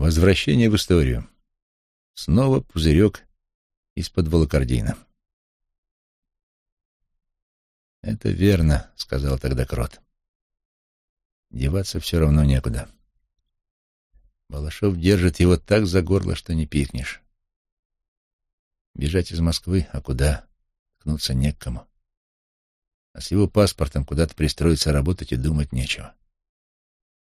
Возвращение в историю. Снова пузырек из-под волокордина. «Это верно», — сказал тогда Крот. «Деваться все равно некуда. Балашов держит его так за горло, что не пикнешь. Бежать из Москвы, а куда? Ткнуться не к кому. А с его паспортом куда-то пристроиться работать и думать нечего.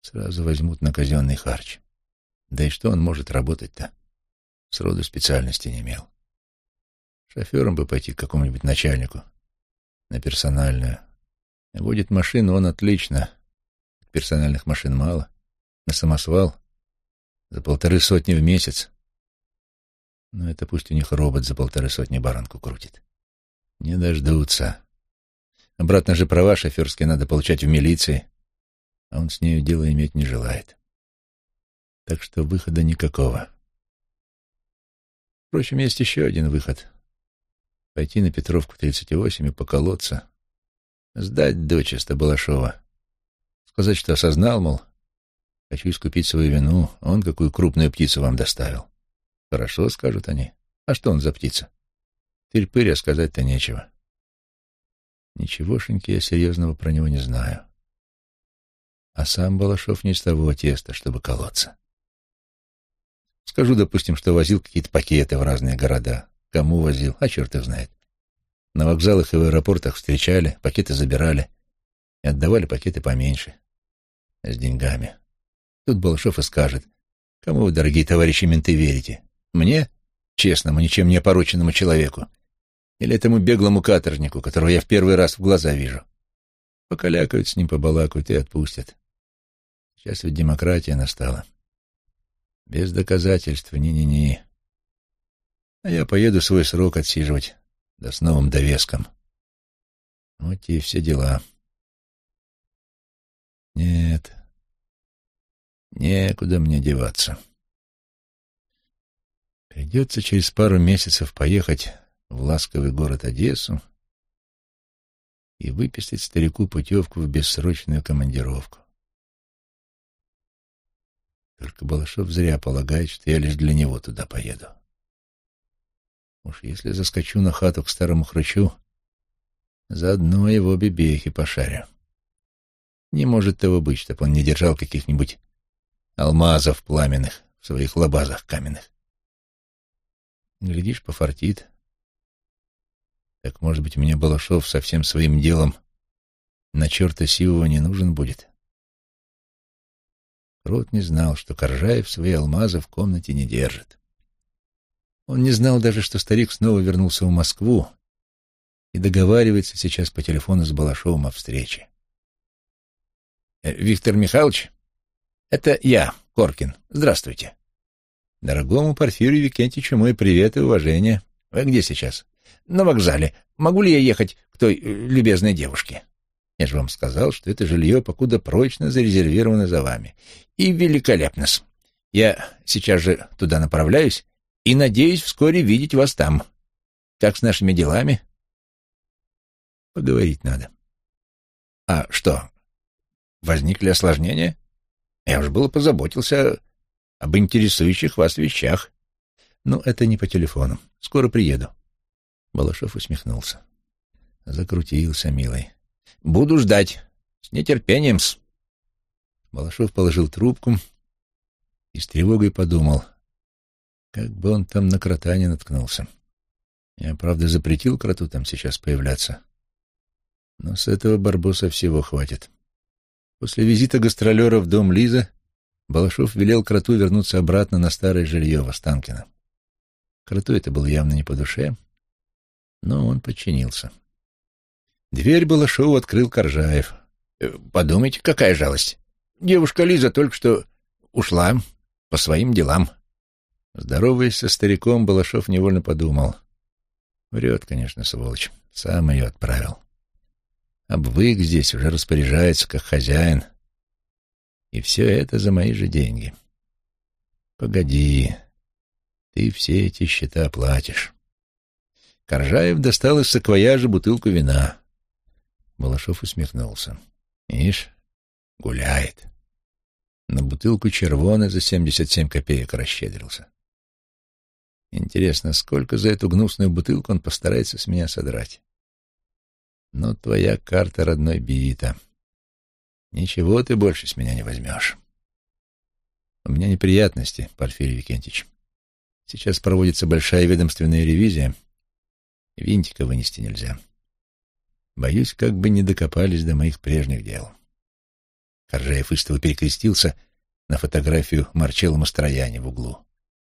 Сразу возьмут на казенный харч. Да и что он может работать-то? Сроду специальности не имел. Шофером бы пойти к какому-нибудь начальнику на персональную. Водит машину он отлично. Персональных машин мало. На самосвал за полторы сотни в месяц. Но это пусть у них робот за полторы сотни баранку крутит. Не дождутся. Обратно же права шоферские надо получать в милиции, а он с нею дело иметь не желает. Так что выхода никакого. Впрочем, есть еще один выход. Пойти на Петровку 38 и поколоться. Сдать дочисто Балашова. Сказать, что осознал, мол, хочу искупить свою вину, он какую крупную птицу вам доставил. Хорошо, скажут они. А что он за птица? Тырь-пырь, а сказать-то нечего. Ничегошеньки я серьезного про него не знаю. А сам Балашов не из того теста, чтобы колоться. Скажу, допустим, что возил какие-то пакеты в разные города. Кому возил, а черт их знает. На вокзалах и в аэропортах встречали, пакеты забирали и отдавали пакеты поменьше, с деньгами. Тут Балашов и скажет, кому вы, дорогие товарищи менты, верите? Мне, честному, ничем не опороченному человеку, или этому беглому каторжнику, которого я в первый раз в глаза вижу? Покалякают с ним, побалакают и отпустят. Сейчас ведь демократия настала. Без доказательств, ни-ни-ни. А я поеду свой срок отсиживать, да с новым довеском. Вот и все дела. Нет, некуда мне деваться. Придется через пару месяцев поехать в ласковый город Одессу и выписать старику путевку в бессрочную командировку. Только Балашов зря полагает, что я лишь для него туда поеду. Уж если заскочу на хату к старому хрычу, заодно его бебехи пошарю. Не может того быть, чтоб он не держал каких-нибудь алмазов пламенных в своих лабазах каменных. Глядишь, пофартит. Так, может быть, мне Балашов со всем своим делом на черта сивого не нужен будет. Рот не знал, что Коржаев свои алмазы в комнате не держит. Он не знал даже, что старик снова вернулся в Москву и договаривается сейчас по телефону с Балашовым о встрече. «Э, «Виктор Михайлович, это я, Коркин. Здравствуйте». Дорогому Порфирию Викентьевичу мой привет и уважение. Вы где сейчас? На вокзале. Могу ли я ехать к той э, любезной девушке? Я же вам сказал, что это жилье покуда прочно зарезервировано за вами. И великолепно -с. Я сейчас же туда направляюсь и надеюсь вскоре видеть вас там. Как с нашими делами? Поговорить надо. А что, возникли осложнения? Я уж было позаботился об интересующих вас вещах. Ну, это не по телефону. Скоро приеду. Балашов усмехнулся. Закрутился, милый. Буду ждать. С нетерпением -с. Балашов положил трубку и с тревогой подумал, как бы он там на крота не наткнулся. Я, правда, запретил кроту там сейчас появляться. Но с этого барбоса всего хватит. После визита гастролера в дом Лиза Балашов велел кроту вернуться обратно на старое жилье в Останкино. Кроту это было явно не по душе, но он подчинился. Дверь Балашову открыл Коржаев. «Э, «Подумайте, какая жалость. Девушка Лиза только что ушла по своим делам». Здороваясь со стариком, Балашов невольно подумал. Врет, конечно, сволочь. Сам ее отправил. Обвык здесь, уже распоряжается, как хозяин. И все это за мои же деньги. Погоди, ты все эти счета платишь. Коржаев достал из саквояжа бутылку вина. Балашов усмехнулся. Ишь, гуляет. На бутылку червона за семьдесят семь копеек расщедрился. Интересно, сколько за эту гнусную бутылку он постарается с меня содрать? Но твоя карта, родной, бита. Ничего ты больше с меня не возьмешь. У меня неприятности, Порфирий Викентьевич. Сейчас проводится большая ведомственная ревизия, винтика вынести нельзя. Боюсь, как бы не докопались до моих прежних дел. Коржаев истово перекрестился на фотографию Марчелла Мастрояни в углу.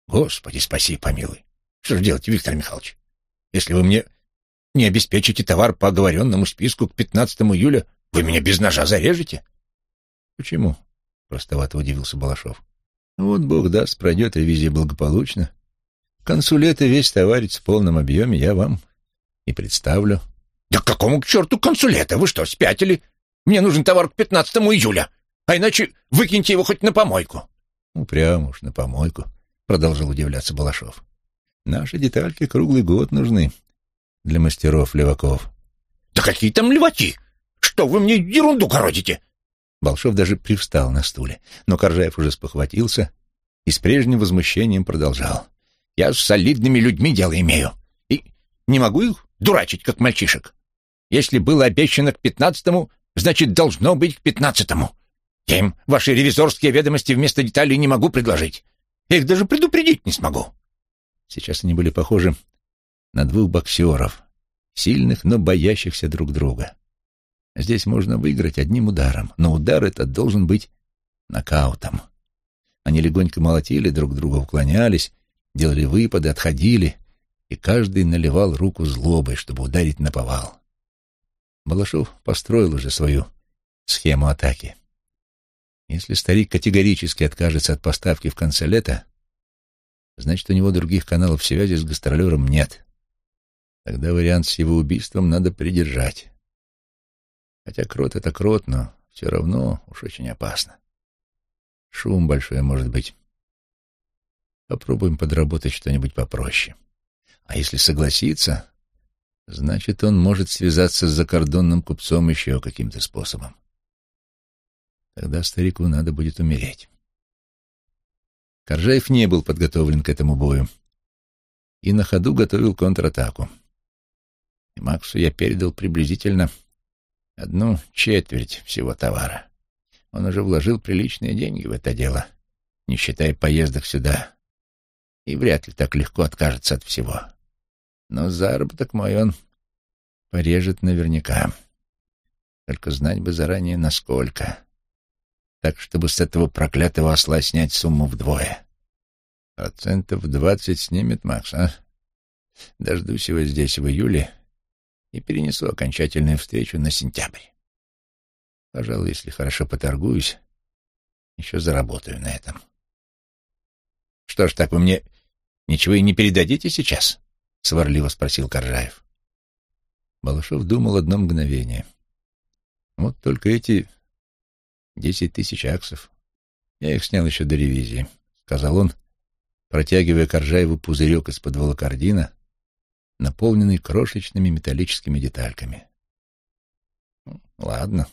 Господи, спаси, помилуй. Что же делать, Виктор Михайлович? Если вы мне не обеспечите товар по оговоренному списку к 15 июля, вы меня без ножа зарежете? Почему? Простовато удивился Балашов. Вот Бог даст, пройдет ревизия благополучно. Консулета весь товарищ в полном объеме я вам и представлю. Да какому к черту консулета? Вы что, спятили? Мне нужен товар к 15 июля, а иначе выкиньте его хоть на помойку. Ну, прямо уж на помойку, продолжал удивляться Балашов. Наши детальки круглый год нужны для мастеров-леваков. Да какие там леваки? Что вы мне ерунду городите? Балшов даже привстал на стуле, но Коржаев уже спохватился и с прежним возмущением продолжал. «Я с солидными людьми дело имею, и не могу их дурачить, как мальчишек. Если было обещано к пятнадцатому, значит, должно быть к пятнадцатому. Я им ваши ревизорские ведомости вместо деталей не могу предложить. Я их даже предупредить не смогу». Сейчас они были похожи на двух боксеров, сильных, но боящихся друг друга. Здесь можно выиграть одним ударом, но удар этот должен быть нокаутом. Они легонько молотили, друг друга уклонялись, делали выпады, отходили, и каждый наливал руку злобой, чтобы ударить на повал. Балашов построил уже свою схему атаки. Если старик категорически откажется от поставки в конце лета, значит, у него других каналов связи с гастролером нет. Тогда вариант с его убийством надо придержать. Хотя крот — это крот, но все равно уж очень опасно. Шум большой может быть. Попробуем подработать что-нибудь попроще. А если согласится, значит, он может связаться с закордонным купцом еще каким-то способом. Тогда старику надо будет умереть. Коржаев не был подготовлен к этому бою и на ходу готовил контратаку. И Максу я передал приблизительно Одну четверть всего товара. Он уже вложил приличные деньги в это дело, не считая поездок сюда, и вряд ли так легко откажется от всего. Но заработок мой он порежет наверняка. Только знать бы заранее, насколько. Так, чтобы с этого проклятого осла снять сумму вдвое. Процентов двадцать снимет Макс, а? Дождусь его здесь в июле и перенесу окончательную встречу на сентябрь. Пожалуй, если хорошо поторгуюсь, еще заработаю на этом. Что ж, так вы мне ничего и не передадите сейчас? Сварливо спросил Коржаев. Балашов думал одно мгновение. Вот только эти десять тысяч аксов. Я их снял еще до ревизии, сказал он, протягивая Коржаеву пузырек из-под волокордина, наполненный крошечными металлическими детальками. «Ладно.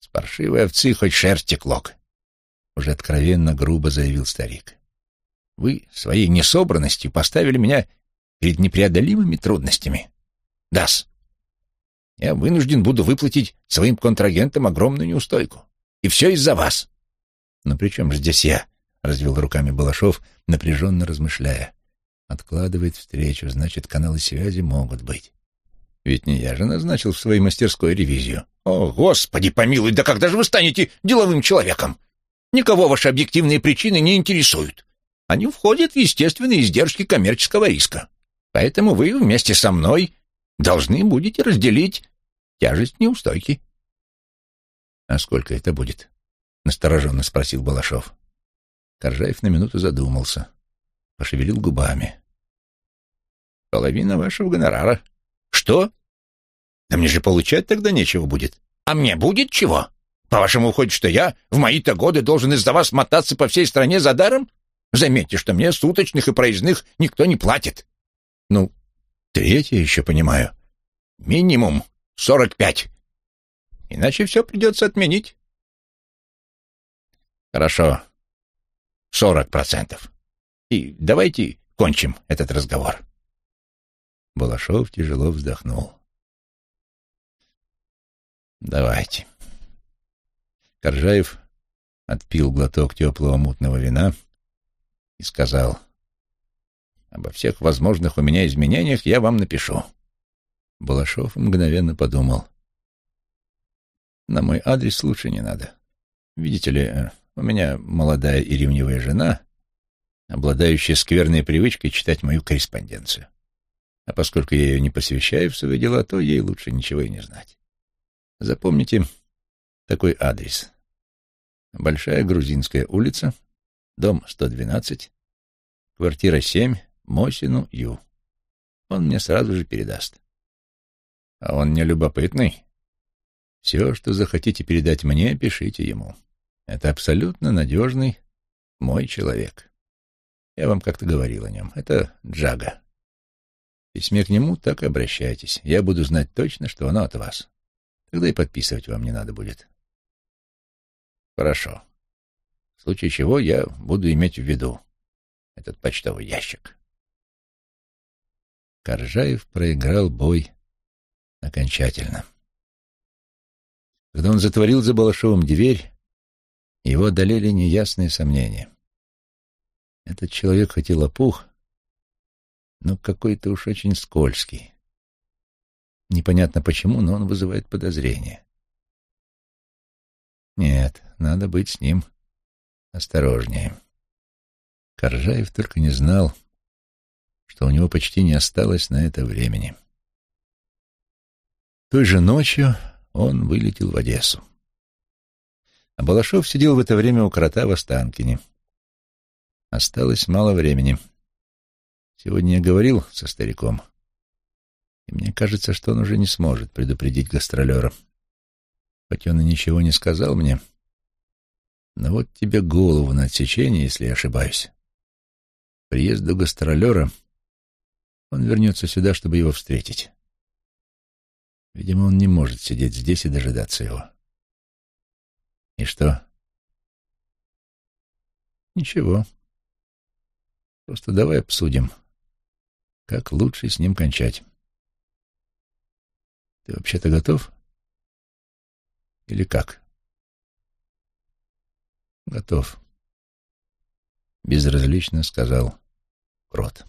С паршивой овцы хоть шерсти клок», — уже откровенно грубо заявил старик. «Вы своей несобранностью поставили меня перед непреодолимыми трудностями. Дас, я вынужден буду выплатить своим контрагентам огромную неустойку. И все из-за вас». «Но при чем же здесь я?» — развел руками Балашов, напряженно размышляя. Откладывает встречу, значит, каналы связи могут быть. Ведь не я же назначил в своей мастерской ревизию. О, Господи помилуй, да когда же вы станете деловым человеком? Никого ваши объективные причины не интересуют. Они входят в естественные издержки коммерческого риска. Поэтому вы вместе со мной должны будете разделить тяжесть неустойки. — А сколько это будет? — настороженно спросил Балашов. Коржаев на минуту задумался пошевелил губами. «Половина вашего гонорара». «Что? Да мне же получать тогда нечего будет. А мне будет чего? По-вашему, выходит, что я в мои-то годы должен из-за вас мотаться по всей стране за даром? Заметьте, что мне суточных и проездных никто не платит». «Ну, третье еще понимаю. Минимум сорок пять. Иначе все придется отменить». Хорошо. Сорок процентов. И давайте кончим этот разговор. Балашов тяжело вздохнул. Давайте. Коржаев отпил глоток теплого мутного вина и сказал, «Обо всех возможных у меня изменениях я вам напишу». Балашов мгновенно подумал, «На мой адрес лучше не надо. Видите ли, э, у меня молодая и ревнивая жена, обладающая скверной привычкой читать мою корреспонденцию. А поскольку я ее не посвящаю в свои дела, то ей лучше ничего и не знать. Запомните такой адрес. Большая Грузинская улица, дом 112, квартира 7, Мосину Ю. Он мне сразу же передаст. А он не любопытный. Все, что захотите передать мне, пишите ему. Это абсолютно надежный мой человек. Я вам как-то говорил о нем. Это Джага. Письме к нему так и обращайтесь. Я буду знать точно, что оно от вас. Тогда и подписывать вам не надо будет. Хорошо. В случае чего я буду иметь в виду этот почтовый ящик. Коржаев проиграл бой окончательно. Когда он затворил за Балашовым дверь, его одолели неясные сомнения. Этот человек хоть и но какой-то уж очень скользкий. Непонятно почему, но он вызывает подозрения. Нет, надо быть с ним осторожнее. Коржаев только не знал, что у него почти не осталось на это времени. Той же ночью он вылетел в Одессу. А Балашов сидел в это время у крота в Останкине. Осталось мало времени. Сегодня я говорил со стариком — и мне кажется, что он уже не сможет предупредить гастролера. Хоть он и ничего не сказал мне, но вот тебе голову на отсечение, если я ошибаюсь. Приезду гастролера он вернется сюда, чтобы его встретить. Видимо, он не может сидеть здесь и дожидаться его. И что? Ничего. Просто давай обсудим, как лучше с ним кончать. Ты вообще-то готов? Или как? Готов. Безразлично сказал Крот.